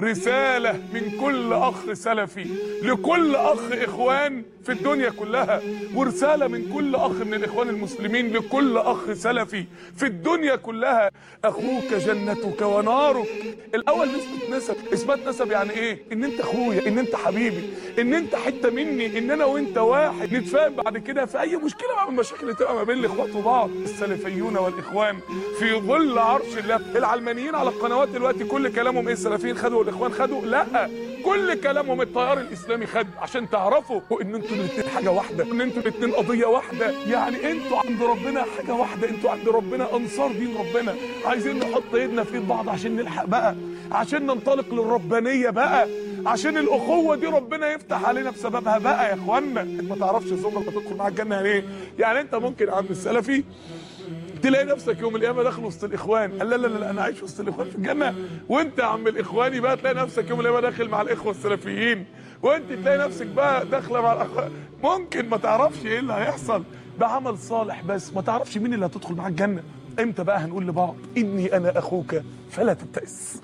رسالة من كل أخ سلفي لكل أخ إخوان في الدنيا كلها ورسالة من كل أخ من الإخوان المسلمين لكل أخ سلفي في الدنيا كلها. أخوك جنتك ونارك. الأول نسبة نسب. إثبات نسب يعني إيه؟ إن أنت أخويا إن أنت حبيبي إن أنت حتة مني إن أنا وأنت واحد. نتفاهم بعد كده في أي مشكلة بقى من المشاكل اللي تبقى ما بين الإخوات وبعض. السلفيون والإخوان في ظل عرش الله. العلمانيين على القنوات دلوقتي كل كلامهم إيه؟ السلفيين خدوا والإخوان خدوا لا كل كلامهم التيار الإسلامي خد عشان تعرفوا إن أنتوا الاثنين حاجة واحدة إن أنتوا الاثنين قضية واحدة. يعني أنتوا عند ربنا حاجة واحدة أنتوا عند ربنا أنصار دين ربنا. عايزين نحط إيدنا في ايد بعض عشان نلحق بقى عشان ننطلق للربانية بقى عشان الأخوة دي ربنا يفتح علينا بسببها بقى يا اخوانا ما تعرفش الزمره اللي تدخل معاك الجنه يعني إيه؟ يعني أنت ممكن يا عم السلفي تلاقي نفسك يوم القيامة داخل وسط الإخوان؟ قال لا لا لا أنا عايش وسط الإخوان في الجنة. وأنت يا عم الإخواني بقى تلاقي نفسك يوم القيامة داخل مع الإخوة السلفيين. وأنت تلاقي نفسك بقى داخلة مع الاخوان ممكن ما تعرفش إيه اللي هيحصل. ده عمل صالح بس ما تعرفش مين اللي هتدخل معاك الجنة. إمتى بقى هنقول لبعض إني أنا أخوك؟ فلا تبتئس.